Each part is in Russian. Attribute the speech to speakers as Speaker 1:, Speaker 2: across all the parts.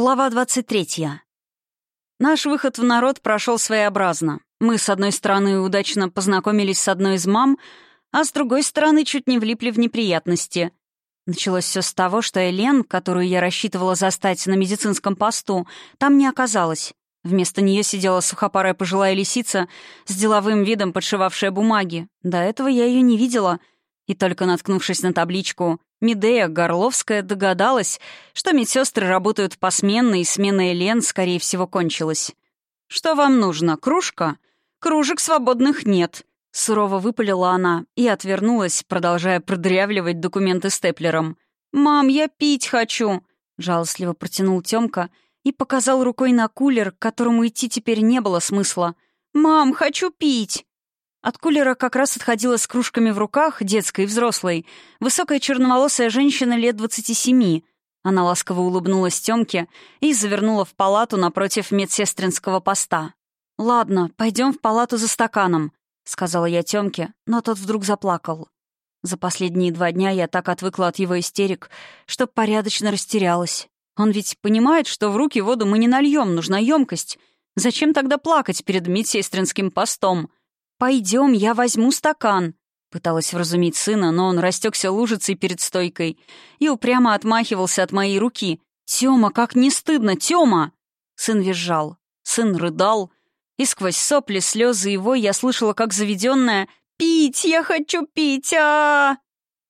Speaker 1: Глава 23. Наш выход в народ прошел своеобразно. Мы, с одной стороны, удачно познакомились с одной из мам, а с другой стороны, чуть не влипли в неприятности. Началось все с того, что Элен, которую я рассчитывала застать на медицинском посту, там не оказалась. Вместо нее сидела сухопарая пожилая лисица с деловым видом подшивавшая бумаги. До этого я ее не видела — и только наткнувшись на табличку «Медея Горловская» догадалась, что медсестры работают посменно, и смена Элен, скорее всего, кончилась. «Что вам нужно, кружка?» «Кружек свободных нет», — сурово выпалила она и отвернулась, продолжая продырявливать документы степлером. «Мам, я пить хочу!» — жалостливо протянул Тёмка и показал рукой на кулер, к которому идти теперь не было смысла. «Мам, хочу пить!» От Откулера как раз отходила с кружками в руках, детской и взрослой, высокая черноволосая женщина лет двадцати семи. Она ласково улыбнулась Тёмке и завернула в палату напротив медсестринского поста. «Ладно, пойдем в палату за стаканом», — сказала я Тёмке, но тот вдруг заплакал. За последние два дня я так отвыкла от его истерик, что порядочно растерялась. Он ведь понимает, что в руки воду мы не нальем, нужна емкость. Зачем тогда плакать перед медсестринским постом?» «Пойдем, я возьму стакан», — пыталась вразумить сына, но он растекся лужицей перед стойкой и упрямо отмахивался от моей руки. «Тёма, как не стыдно, Тёма!» Сын визжал, сын рыдал, и сквозь сопли, слезы его я слышала, как заведенная «Пить! Я хочу пить! а, -а, -а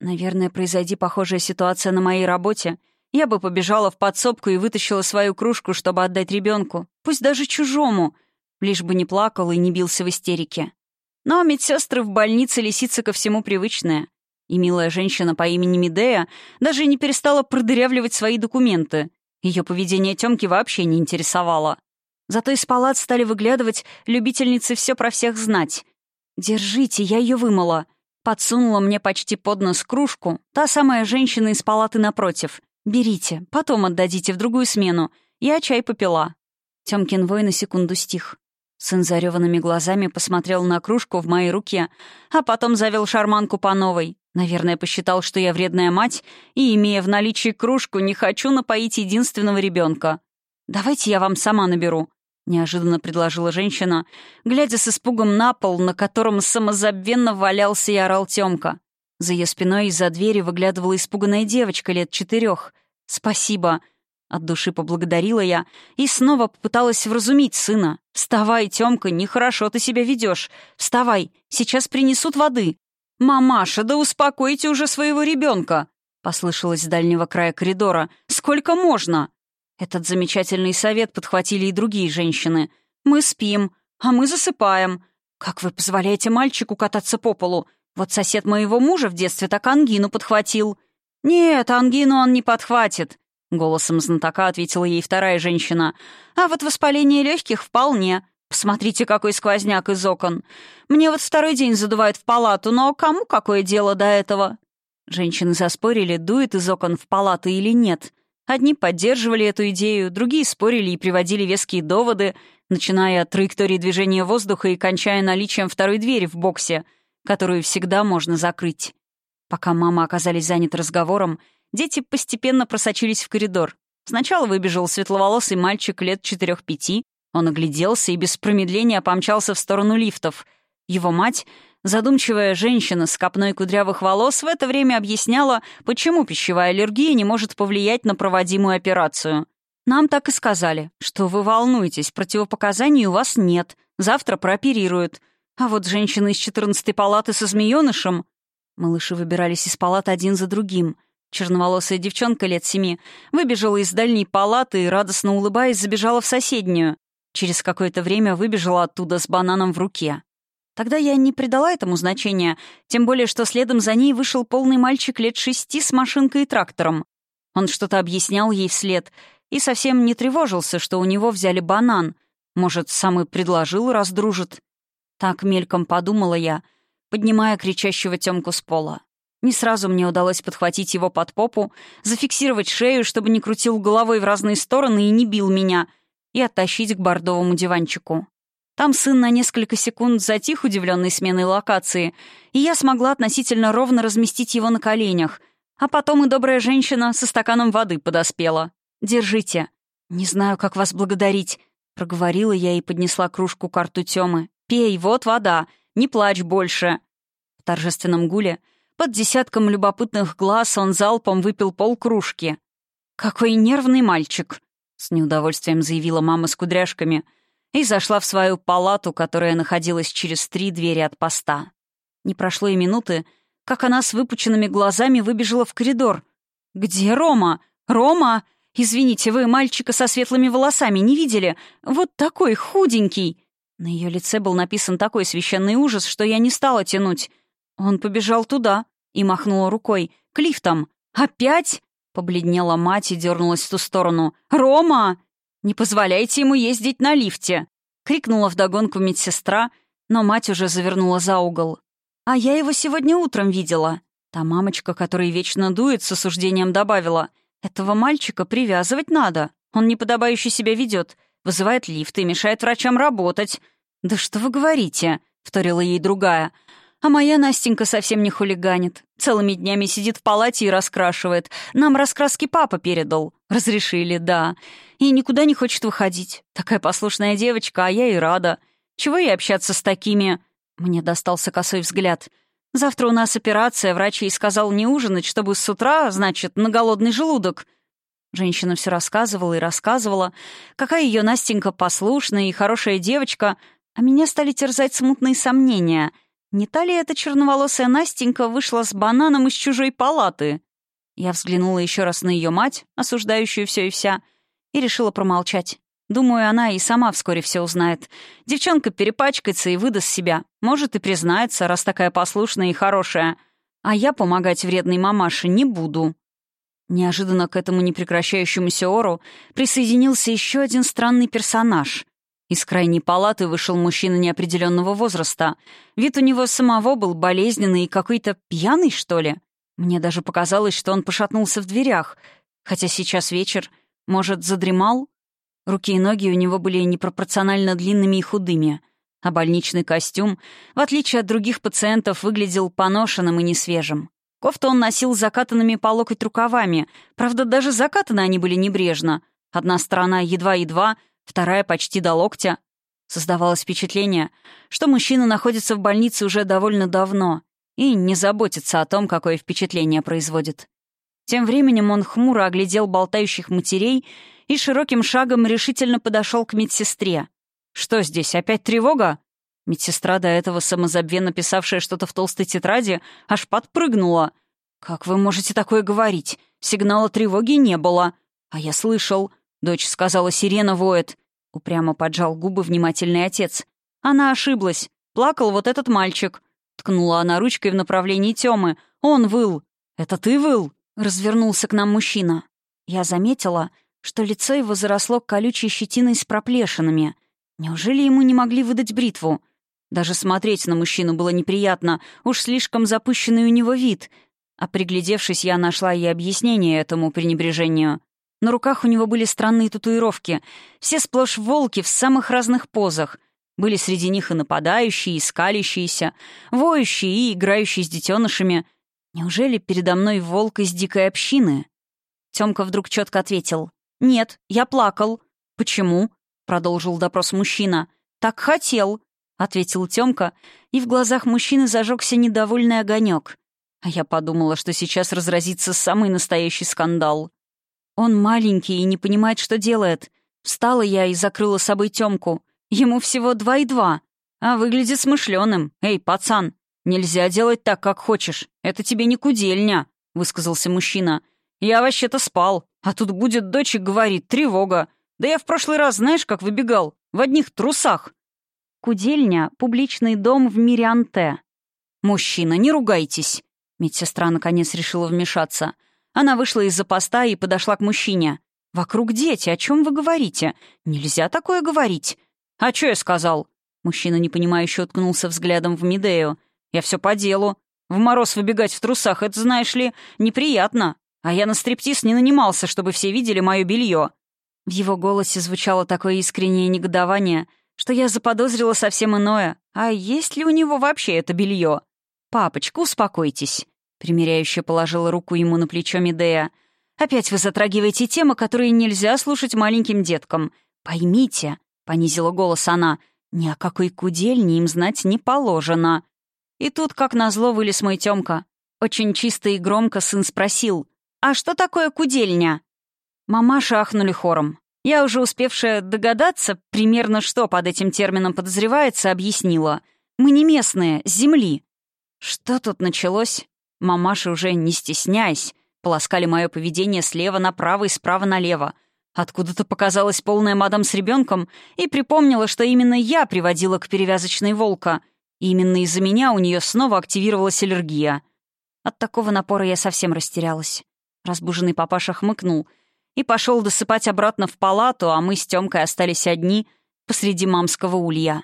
Speaker 1: Наверное, произойди похожая ситуация на моей работе, я бы побежала в подсобку и вытащила свою кружку, чтобы отдать ребенку, пусть даже чужому, лишь бы не Но медсестры в больнице лисица ко всему привычная. И милая женщина по имени Медея даже не перестала продырявливать свои документы. Ее поведение Тёмки вообще не интересовало. Зато из палат стали выглядывать любительницы все про всех знать. «Держите, я ее вымыла». Подсунула мне почти под нос кружку та самая женщина из палаты напротив. «Берите, потом отдадите в другую смену. Я чай попила». Тёмкин вой на секунду стих. Сын зареванными глазами посмотрел на кружку в моей руке, а потом завел шарманку по новой. Наверное, посчитал, что я вредная мать, и, имея в наличии кружку, не хочу напоить единственного ребенка. «Давайте я вам сама наберу», — неожиданно предложила женщина, глядя с испугом на пол, на котором самозабвенно валялся и орал Тёмка. За ее спиной из-за двери выглядывала испуганная девочка лет четырех. «Спасибо», От души поблагодарила я и снова попыталась вразумить сына. «Вставай, Тёмка, нехорошо ты себя ведёшь. Вставай, сейчас принесут воды». «Мамаша, да успокойте уже своего ребёнка!» послышалось с дальнего края коридора. «Сколько можно?» Этот замечательный совет подхватили и другие женщины. «Мы спим, а мы засыпаем. Как вы позволяете мальчику кататься по полу? Вот сосед моего мужа в детстве так ангину подхватил». «Нет, ангину он не подхватит», Голосом знатока ответила ей вторая женщина. «А вот воспаление легких вполне. Посмотрите, какой сквозняк из окон. Мне вот второй день задувает в палату, но кому какое дело до этого?» Женщины заспорили, дует из окон в палаты или нет. Одни поддерживали эту идею, другие спорили и приводили веские доводы, начиная от траектории движения воздуха и кончая наличием второй двери в боксе, которую всегда можно закрыть. Пока мама оказались заняты разговором, дети постепенно просочились в коридор. Сначала выбежал светловолосый мальчик лет четырех-пяти. Он огляделся и без промедления помчался в сторону лифтов. Его мать, задумчивая женщина с копной кудрявых волос, в это время объясняла, почему пищевая аллергия не может повлиять на проводимую операцию. «Нам так и сказали, что вы волнуетесь, противопоказаний у вас нет, завтра прооперируют. А вот женщина из 14-й палаты со змеёнышем...» Малыши выбирались из палат один за другим — Черноволосая девчонка лет семи выбежала из дальней палаты и, радостно улыбаясь, забежала в соседнюю. Через какое-то время выбежала оттуда с бананом в руке. Тогда я не придала этому значения, тем более, что следом за ней вышел полный мальчик лет шести с машинкой и трактором. Он что-то объяснял ей вслед и совсем не тревожился, что у него взяли банан. Может, сам и предложил, раздружит? Так мельком подумала я, поднимая кричащего Тёмку с пола. Не сразу мне удалось подхватить его под попу, зафиксировать шею, чтобы не крутил головой в разные стороны и не бил меня, и оттащить к бордовому диванчику. Там сын на несколько секунд затих удивленной сменой локации, и я смогла относительно ровно разместить его на коленях, а потом и добрая женщина со стаканом воды подоспела. «Держите». «Не знаю, как вас благодарить», — проговорила я и поднесла кружку к рту Тёмы. «Пей, вот вода, не плачь больше». В торжественном гуле — под десятком любопытных глаз он залпом выпил полкружки. «Какой нервный мальчик!» — с неудовольствием заявила мама с кудряшками и зашла в свою палату, которая находилась через три двери от поста. Не прошло и минуты, как она с выпученными глазами выбежала в коридор. «Где Рома? Рома! Извините, вы мальчика со светлыми волосами не видели? Вот такой худенький!» На ее лице был написан такой священный ужас, что Он побежал туда и махнула рукой. «К лифтам! Опять?» Побледнела мать и дернулась в ту сторону. «Рома! Не позволяйте ему ездить на лифте!» Крикнула вдогонку медсестра, но мать уже завернула за угол. «А я его сегодня утром видела». Та мамочка, которая вечно дует, с осуждением добавила. «Этого мальчика привязывать надо. Он неподобающе себя ведет, вызывает лифты, мешает врачам работать». «Да что вы говорите?» — вторила ей другая. А моя Настенька совсем не хулиганит. Целыми днями сидит в палате и раскрашивает. Нам раскраски папа передал. Разрешили, да. И никуда не хочет выходить. Такая послушная девочка, а я и рада. Чего ей общаться с такими... Мне достался косой взгляд. Завтра у нас операция, врач ей сказал не ужинать, чтобы с утра, значит, на голодный желудок. Женщина все рассказывала и рассказывала, какая ее Настенька послушная и хорошая девочка, а меня стали терзать смутные сомнения — Не та ли эта черноволосая Настенька вышла с бананом из чужой палаты? Я взглянула еще раз на ее мать, осуждающую все и вся, и решила промолчать. Думаю, она и сама вскоре все узнает. Девчонка перепачкается и выдаст себя. Может, и признается, раз такая послушная и хорошая. А я помогать вредной мамаше не буду. Неожиданно к этому непрекращающемуся ору присоединился еще один странный персонаж. Из крайней палаты вышел мужчина неопределенного возраста. Вид у него самого был болезненный и какой-то пьяный, что ли. Мне даже показалось, что он пошатнулся в дверях. Хотя сейчас вечер. Может, задремал? Руки и ноги у него были непропорционально длинными и худыми. А больничный костюм, в отличие от других пациентов, выглядел поношенным и несвежим. Кофту он носил закатанными по локоть рукавами. Правда, даже закатаны они были небрежно. Одна сторона едва-едва, вторая почти до локтя. Создавалось впечатление, что мужчина находится в больнице уже довольно давно и не заботится о том, какое впечатление производит. Тем временем он хмуро оглядел болтающих матерей и широким шагом решительно подошел к медсестре. «Что здесь, опять тревога?» Медсестра, до этого самозабвенно писавшая что-то в толстой тетради, аж подпрыгнула. «Как вы можете такое говорить? Сигнала тревоги не было. А я слышал. «Дочь сказала, сирена воет». Упрямо поджал губы внимательный отец. «Она ошиблась. Плакал вот этот мальчик». Ткнула она ручкой в направлении Тёмы. «Он выл». «Это ты выл?» Развернулся к нам мужчина. Я заметила, что лицо его заросло колючей щетиной с проплешинами. Неужели ему не могли выдать бритву? Даже смотреть на мужчину было неприятно, уж слишком запущенный у него вид. А приглядевшись, я нашла и объяснение этому пренебрежению. На руках у него были странные татуировки, все сплошь волки в самых разных позах. Были среди них и нападающие, и скалящиеся, воющие и играющие с детенышами. Неужели передо мной волк из дикой общины? Тёмка вдруг четко ответил. «Нет, я плакал». «Почему?» — продолжил допрос мужчина. «Так хотел», — ответил Тёмка, и в глазах мужчины зажегся недовольный огонек. А я подумала, что сейчас разразится самый настоящий скандал. Он маленький и не понимает, что делает. Встала я и закрыла с собой Тёмку. Ему всего два и два. А выглядит смышленым. Эй, пацан, нельзя делать так, как хочешь. Это тебе не кудельня, — высказался мужчина. Я вообще-то спал. А тут будет дочь и говорит, тревога. Да я в прошлый раз, знаешь, как выбегал? В одних трусах. Кудельня — публичный дом в Мирианте. «Мужчина, не ругайтесь!» Медсестра наконец решила вмешаться. Она вышла из-за поста и подошла к мужчине. «Вокруг дети, о чем вы говорите? Нельзя такое говорить!» «А что я сказал?» Мужчина, непонимающе, уткнулся взглядом в Медею. «Я все по делу. В мороз выбегать в трусах — это, знаешь ли, неприятно. А я на стриптиз не нанимался, чтобы все видели мое белье. В его голосе звучало такое искреннее негодование, что я заподозрила совсем иное. «А есть ли у него вообще это белье? «Папочка, успокойтесь», Примеряюще положила руку ему на плечо Медея. «Опять вы затрагиваете темы, которые нельзя слушать маленьким деткам. Поймите», — понизила голос она, — «ни о какой кудельне им знать не положено». И тут, как назло, вылез мой Тёмка. Очень чисто и громко сын спросил, «А что такое кудельня?» Мамаши ахнули хором. Я, уже успевшая догадаться, примерно что под этим термином подозревается, объяснила. «Мы не местные, с земли». Что тут началось? Мамаша уже не стесняясь, полоскали мое поведение слева направо и справа налево. Откуда-то показалась полная мадам с ребенком и припомнила, что именно я приводила к перевязочной волка. И именно из-за меня у нее снова активировалась аллергия. От такого напора я совсем растерялась. Разбуженный папаша хмыкнул и пошел досыпать обратно в палату, а мы с Тёмкой остались одни посреди мамского улья.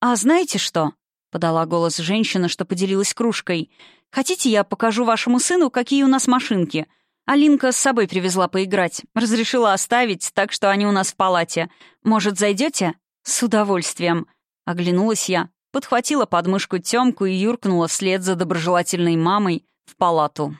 Speaker 1: «А знаете что?» — подала голос женщина, что поделилась кружкой. Хотите, я покажу вашему сыну, какие у нас машинки? Алинка с собой привезла поиграть. Разрешила оставить, так что они у нас в палате. Может, зайдете? С удовольствием. Оглянулась я, подхватила подмышку Тёмку и юркнула вслед за доброжелательной мамой в палату.